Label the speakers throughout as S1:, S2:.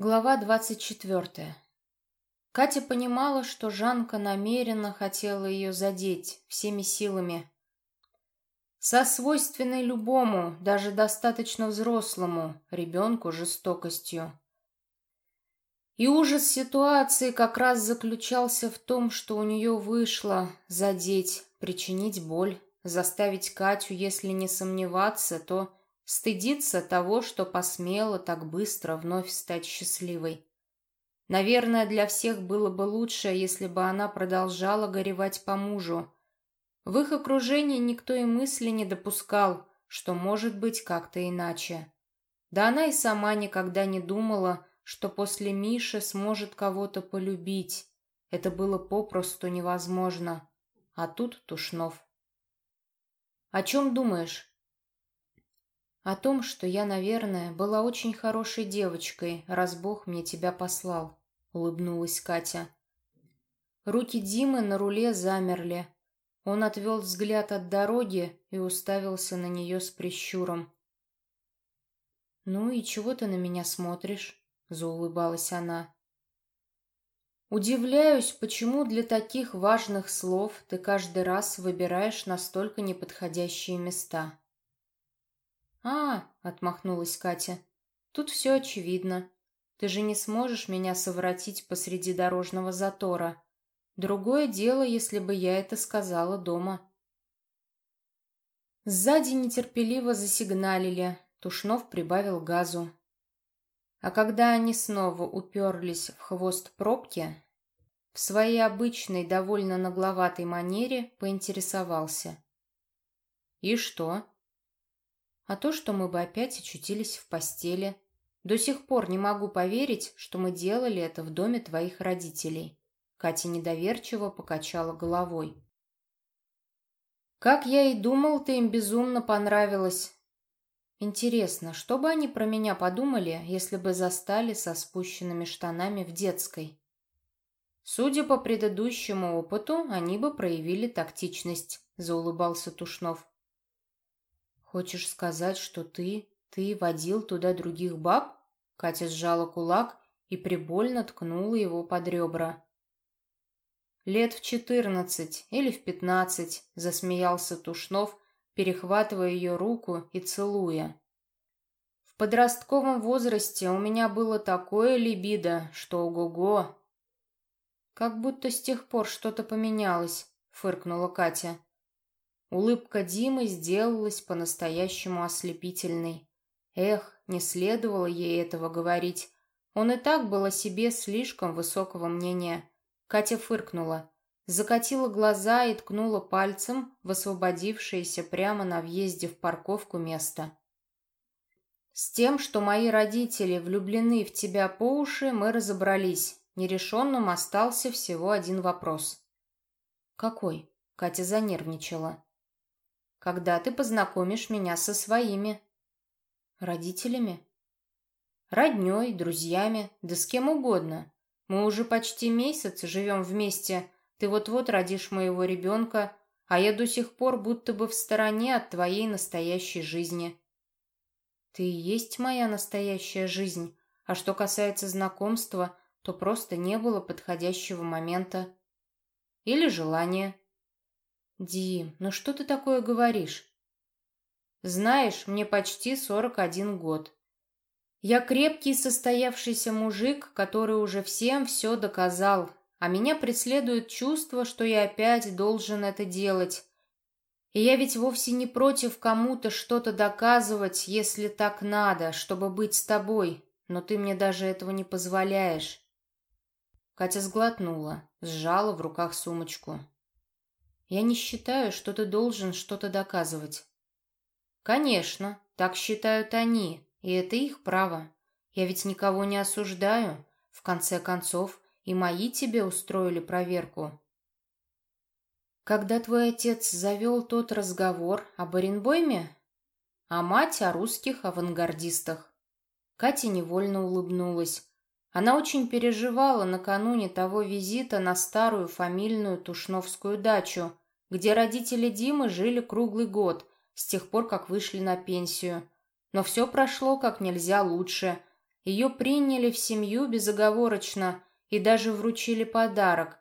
S1: Глава двадцать четвертая. Катя понимала, что Жанка намеренно хотела ее задеть всеми силами. Со свойственной любому, даже достаточно взрослому, ребенку жестокостью. И ужас ситуации как раз заключался в том, что у нее вышло задеть, причинить боль, заставить Катю, если не сомневаться, то Стыдиться того, что посмела так быстро вновь стать счастливой. Наверное, для всех было бы лучше, если бы она продолжала горевать по мужу. В их окружении никто и мысли не допускал, что может быть как-то иначе. Да она и сама никогда не думала, что после Миши сможет кого-то полюбить. Это было попросту невозможно. А тут Тушнов. «О чем думаешь?» О том, что я, наверное, была очень хорошей девочкой, раз Бог мне тебя послал, улыбнулась Катя. Руки Димы на руле замерли. Он отвел взгляд от дороги и уставился на нее с прищуром. «Ну и чего ты на меня смотришь?» — заулыбалась она. «Удивляюсь, почему для таких важных слов ты каждый раз выбираешь настолько неподходящие места». «А, — отмахнулась Катя, — тут все очевидно. Ты же не сможешь меня совратить посреди дорожного затора. Другое дело, если бы я это сказала дома». Сзади нетерпеливо засигналили, Тушнов прибавил газу. А когда они снова уперлись в хвост пробки, в своей обычной, довольно нагловатой манере поинтересовался. «И что?» А то, что мы бы опять очутились в постели. До сих пор не могу поверить, что мы делали это в доме твоих родителей. Катя недоверчиво покачала головой. Как я и думал, ты им безумно понравилась. Интересно, что бы они про меня подумали, если бы застали со спущенными штанами в детской? Судя по предыдущему опыту, они бы проявили тактичность, заулыбался Тушнов. «Хочешь сказать, что ты, ты водил туда других баб?» Катя сжала кулак и прибольно ткнула его под ребра. «Лет в четырнадцать или в пятнадцать», — засмеялся Тушнов, перехватывая ее руку и целуя. «В подростковом возрасте у меня было такое либидо, что ого-го!» «Как будто с тех пор что-то поменялось», — фыркнула Катя. Улыбка Димы сделалась по-настоящему ослепительной. Эх, не следовало ей этого говорить. Он и так был о себе слишком высокого мнения. Катя фыркнула, закатила глаза и ткнула пальцем в освободившееся прямо на въезде в парковку место. «С тем, что мои родители влюблены в тебя по уши, мы разобрались. Нерешенным остался всего один вопрос». «Какой?» — Катя занервничала когда ты познакомишь меня со своими. Родителями? Родней, друзьями, да с кем угодно. Мы уже почти месяц живем вместе. Ты вот-вот родишь моего ребенка, а я до сих пор будто бы в стороне от твоей настоящей жизни. Ты и есть моя настоящая жизнь, а что касается знакомства, то просто не было подходящего момента. Или желания. «Дим, ну что ты такое говоришь?» «Знаешь, мне почти сорок один год. Я крепкий состоявшийся мужик, который уже всем все доказал, а меня преследует чувство, что я опять должен это делать. И я ведь вовсе не против кому-то что-то доказывать, если так надо, чтобы быть с тобой, но ты мне даже этого не позволяешь». Катя сглотнула, сжала в руках сумочку. Я не считаю, что ты должен что-то доказывать. Конечно, так считают они, и это их право. Я ведь никого не осуждаю. В конце концов, и мои тебе устроили проверку. Когда твой отец завел тот разговор об Оренбойме, а мать о русских авангардистах. Катя невольно улыбнулась. Она очень переживала накануне того визита на старую фамильную Тушновскую дачу, где родители Димы жили круглый год, с тех пор, как вышли на пенсию. Но все прошло как нельзя лучше. ее приняли в семью безоговорочно и даже вручили подарок.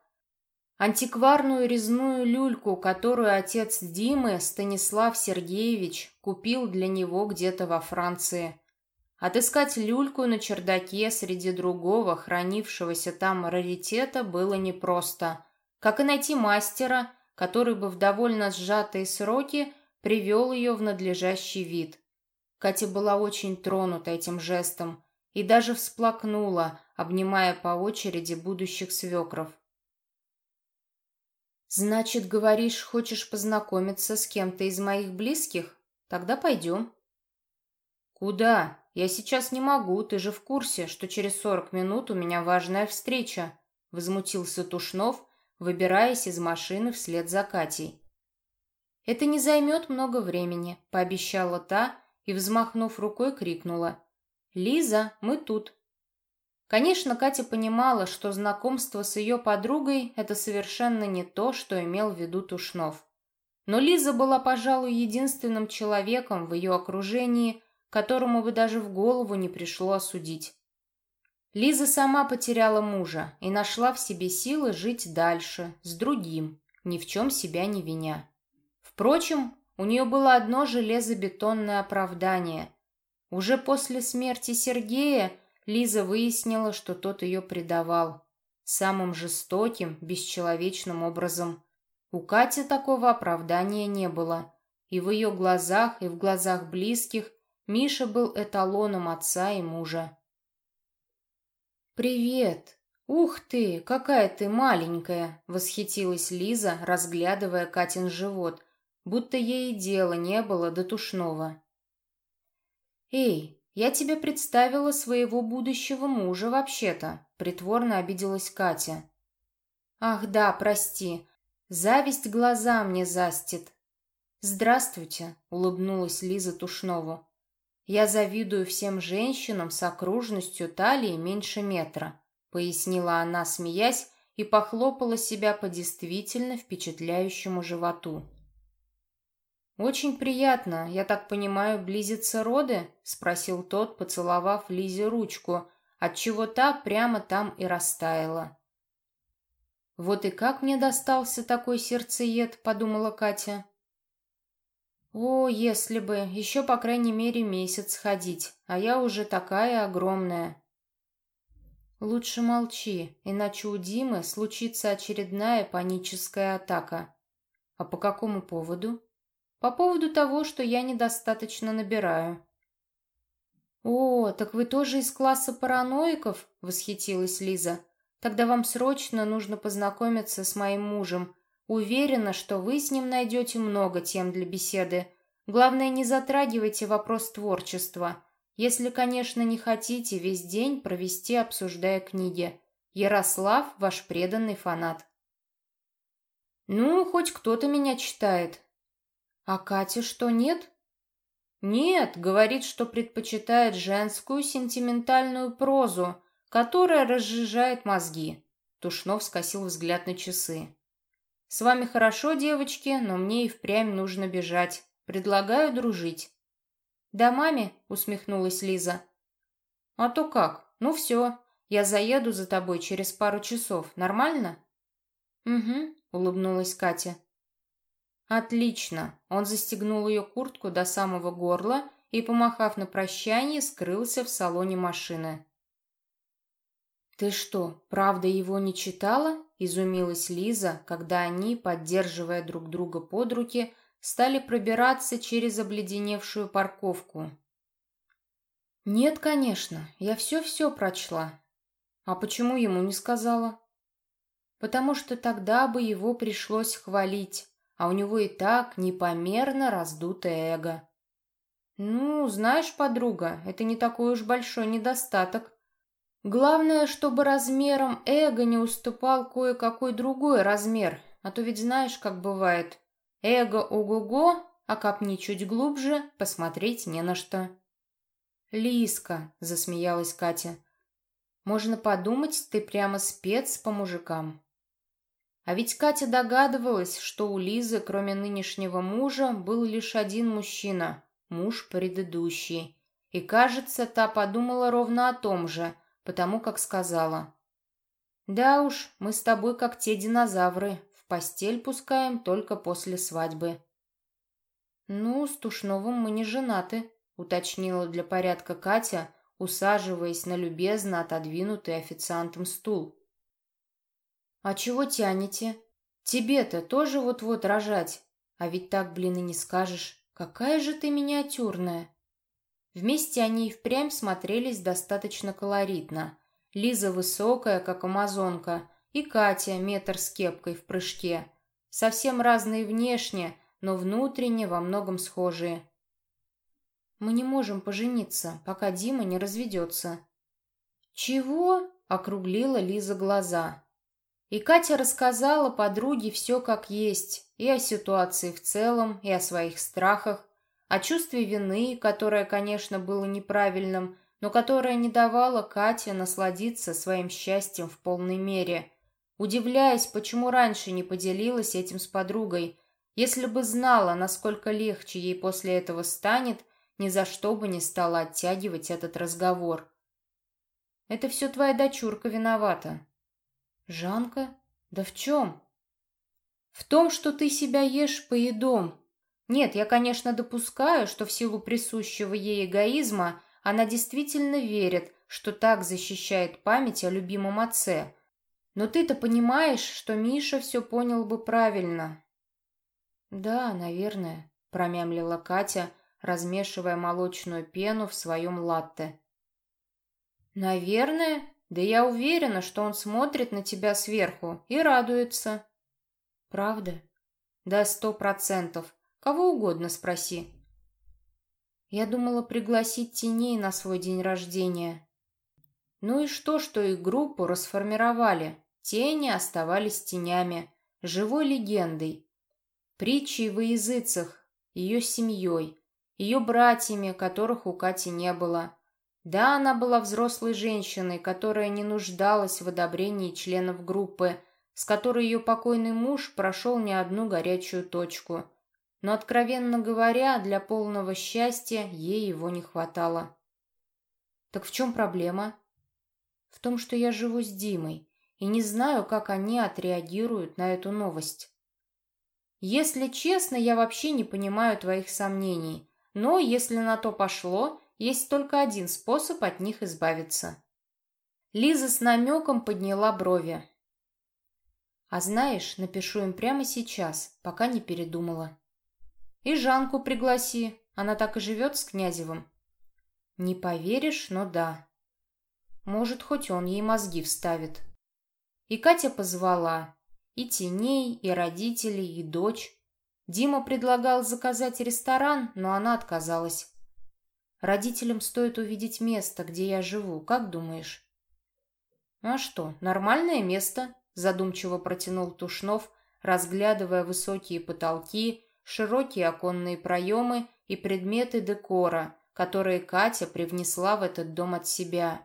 S1: Антикварную резную люльку, которую отец Димы, Станислав Сергеевич, купил для него где-то во Франции. Отыскать люльку на чердаке среди другого, хранившегося там раритета, было непросто. Как и найти мастера, который бы в довольно сжатые сроки привел ее в надлежащий вид. Катя была очень тронута этим жестом и даже всплакнула, обнимая по очереди будущих свекров. «Значит, говоришь, хочешь познакомиться с кем-то из моих близких? Тогда пойдем». «Куда? Я сейчас не могу, ты же в курсе, что через сорок минут у меня важная встреча», — возмутился Тушнов, выбираясь из машины вслед за Катей. «Это не займет много времени», — пообещала та и, взмахнув рукой, крикнула. «Лиза, мы тут». Конечно, Катя понимала, что знакомство с ее подругой – это совершенно не то, что имел в виду Тушнов. Но Лиза была, пожалуй, единственным человеком в ее окружении, которому бы даже в голову не пришло осудить. Лиза сама потеряла мужа и нашла в себе силы жить дальше, с другим, ни в чем себя не виня. Впрочем, у нее было одно железобетонное оправдание. Уже после смерти Сергея Лиза выяснила, что тот ее предавал. Самым жестоким, бесчеловечным образом. У Кати такого оправдания не было. И в ее глазах, и в глазах близких Миша был эталоном отца и мужа. «Привет! Ух ты, какая ты маленькая!» — восхитилась Лиза, разглядывая Катин живот, будто ей и дела не было до тушного. «Эй, «Я тебе представила своего будущего мужа вообще-то», — притворно обиделась Катя. «Ах да, прости. Зависть глаза мне застит». «Здравствуйте», — улыбнулась Лиза Тушнову. «Я завидую всем женщинам с окружностью талии меньше метра», — пояснила она, смеясь, и похлопала себя по действительно впечатляющему животу. «Очень приятно, я так понимаю, близятся роды?» — спросил тот, поцеловав Лизе ручку, отчего та прямо там и растаяла. «Вот и как мне достался такой сердцеед?» — подумала Катя. «О, если бы, еще по крайней мере месяц ходить, а я уже такая огромная». «Лучше молчи, иначе у Димы случится очередная паническая атака». «А по какому поводу?» По поводу того, что я недостаточно набираю. «О, так вы тоже из класса параноиков?» — восхитилась Лиза. «Тогда вам срочно нужно познакомиться с моим мужем. Уверена, что вы с ним найдете много тем для беседы. Главное, не затрагивайте вопрос творчества. Если, конечно, не хотите весь день провести, обсуждая книги. Ярослав — ваш преданный фанат». «Ну, хоть кто-то меня читает», а Катя что, нет? Нет, говорит, что предпочитает женскую сентиментальную прозу, которая разжижает мозги. Тушнов скосил взгляд на часы. «С вами хорошо, девочки, но мне и впрямь нужно бежать. Предлагаю дружить». «Да, маме?» — усмехнулась Лиза. «А то как? Ну все, я заеду за тобой через пару часов. Нормально?» «Угу», — улыбнулась Катя. «Отлично!» Он застегнул ее куртку до самого горла и, помахав на прощание, скрылся в салоне машины. «Ты что, правда его не читала?» – изумилась Лиза, когда они, поддерживая друг друга под руки, стали пробираться через обледеневшую парковку. «Нет, конечно, я все-все прочла. А почему ему не сказала?» «Потому что тогда бы его пришлось хвалить, а у него и так непомерно раздутое эго. Ну, знаешь, подруга, это не такой уж большой недостаток. Главное, чтобы размером эго не уступал кое-какой другой размер, а то ведь знаешь, как бывает. Эго ого-го, а копни чуть глубже, посмотреть не на что. «Лиска», — засмеялась Катя, — «можно подумать, ты прямо спец по мужикам». А ведь Катя догадывалась, что у Лизы, кроме нынешнего мужа, был лишь один мужчина, муж предыдущий. И, кажется, та подумала ровно о том же, потому как сказала. «Да уж, мы с тобой как те динозавры, в постель пускаем только после свадьбы». «Ну, с Тушновым мы не женаты», — уточнила для порядка Катя, усаживаясь на любезно отодвинутый официантом стул. «А чего тянете? Тебе-то тоже вот-вот рожать. А ведь так, блин, и не скажешь. Какая же ты миниатюрная!» Вместе они и впрямь смотрелись достаточно колоритно. Лиза высокая, как амазонка, и Катя метр с кепкой в прыжке. Совсем разные внешне, но внутренне во многом схожие. Мы не можем пожениться, пока Дима не разведется». «Чего?» — округлила Лиза глаза. И Катя рассказала подруге все как есть, и о ситуации в целом, и о своих страхах, о чувстве вины, которое, конечно, было неправильным, но которое не давало Кате насладиться своим счастьем в полной мере, удивляясь, почему раньше не поделилась этим с подругой. Если бы знала, насколько легче ей после этого станет, ни за что бы не стала оттягивать этот разговор. «Это все твоя дочурка виновата». «Жанка? Да в чем?» «В том, что ты себя ешь поедом. Нет, я, конечно, допускаю, что в силу присущего ей эгоизма она действительно верит, что так защищает память о любимом отце. Но ты-то понимаешь, что Миша все понял бы правильно». «Да, наверное», — промямлила Катя, размешивая молочную пену в своем латте. «Наверное. Да я уверена, что он смотрит на тебя сверху и радуется». «Правда?» «Да сто процентов. Кого угодно спроси». Я думала пригласить теней на свой день рождения. Ну и что, что их группу расформировали? Тени оставались тенями, живой легендой. Притчей во языцах, ее семьей, ее братьями, которых у Кати не было. Да, она была взрослой женщиной, которая не нуждалась в одобрении членов группы, с которой ее покойный муж прошел не одну горячую точку. Но, откровенно говоря, для полного счастья ей его не хватало. Так в чем проблема? В том, что я живу с Димой и не знаю, как они отреагируют на эту новость. Если честно, я вообще не понимаю твоих сомнений. Но, если на то пошло, есть только один способ от них избавиться. Лиза с намеком подняла брови. А знаешь, напишу им прямо сейчас, пока не передумала. И Жанку пригласи, она так и живет с Князевым. Не поверишь, но да. Может, хоть он ей мозги вставит. И Катя позвала. И теней, и родителей, и дочь. Дима предлагал заказать ресторан, но она отказалась. Родителям стоит увидеть место, где я живу, как думаешь? А что, нормальное место, задумчиво протянул Тушнов, разглядывая высокие потолки, широкие оконные проемы и предметы декора, которые Катя привнесла в этот дом от себя.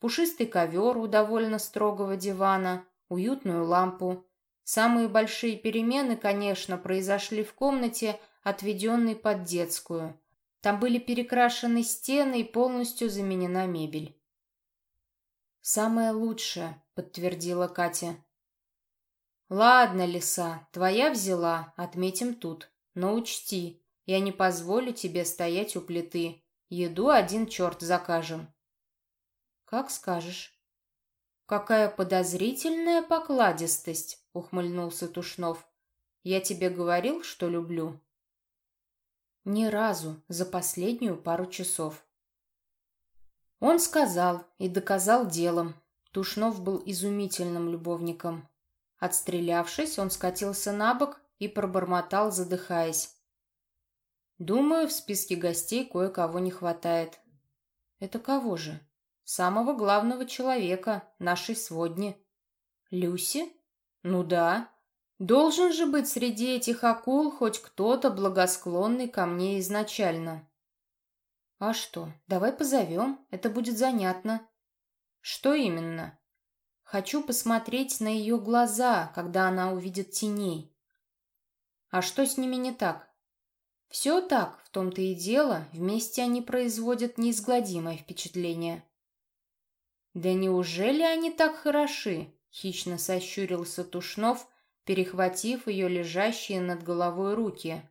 S1: Пушистый ковер у довольно строгого дивана, уютную лампу, Самые большие перемены, конечно, произошли в комнате, отведенной под детскую. Там были перекрашены стены и полностью заменена мебель. «Самое лучшее», — подтвердила Катя. «Ладно, лиса, твоя взяла, отметим тут. Но учти, я не позволю тебе стоять у плиты. Еду один черт закажем». «Как скажешь». «Какая подозрительная покладистость!» — ухмыльнулся Тушнов. «Я тебе говорил, что люблю?» «Ни разу за последнюю пару часов». Он сказал и доказал делом. Тушнов был изумительным любовником. Отстрелявшись, он скатился на бок и пробормотал, задыхаясь. «Думаю, в списке гостей кое-кого не хватает». «Это кого же?» «Самого главного человека, нашей сводни». «Люси?» Ну да. Должен же быть среди этих акул хоть кто-то благосклонный ко мне изначально. А что, давай позовем, это будет занятно. Что именно? Хочу посмотреть на ее глаза, когда она увидит теней. А что с ними не так? Все так, в том-то и дело, вместе они производят неизгладимое впечатление. «Да неужели они так хороши?» — хищно сощурился Тушнов, перехватив ее лежащие над головой руки.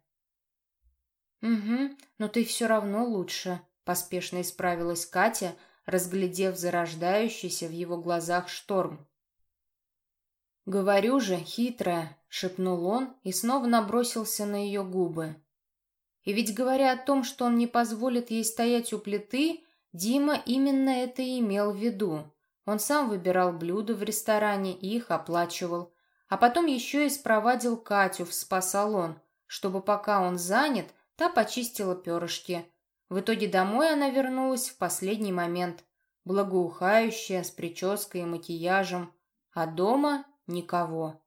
S1: «Угу, но ты все равно лучше», — поспешно исправилась Катя, разглядев зарождающийся в его глазах шторм. «Говорю же, хитрая», — шепнул он и снова набросился на ее губы. И ведь говоря о том, что он не позволит ей стоять у плиты, Дима именно это и имел в виду. Он сам выбирал блюда в ресторане и их оплачивал. А потом еще и спровадил Катю в спа-салон, чтобы пока он занят, та почистила перышки. В итоге домой она вернулась в последний момент, благоухающая, с прической и макияжем. А дома Никого.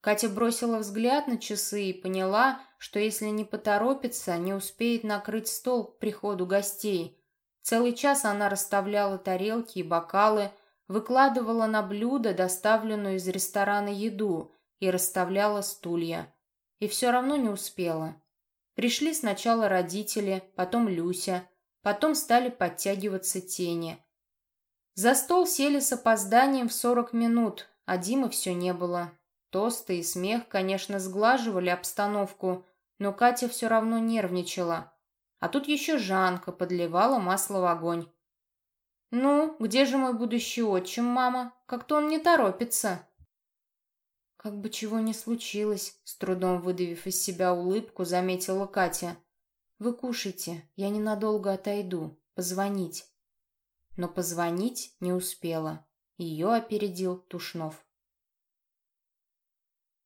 S1: Катя бросила взгляд на часы и поняла, что если не поторопится, не успеет накрыть стол к приходу гостей. Целый час она расставляла тарелки и бокалы, выкладывала на блюдо доставленную из ресторана еду и расставляла стулья. И все равно не успела. Пришли сначала родители, потом Люся, потом стали подтягиваться тени. За стол сели с опозданием в сорок минут, а Димы все не было. Тосты и смех, конечно, сглаживали обстановку, но Катя все равно нервничала. А тут еще Жанка подливала масло в огонь. «Ну, где же мой будущий отчим, мама? Как-то он не торопится». «Как бы чего ни случилось», — с трудом выдавив из себя улыбку, заметила Катя. «Вы кушайте, я ненадолго отойду. Позвонить». Но позвонить не успела. Ее опередил Тушнов.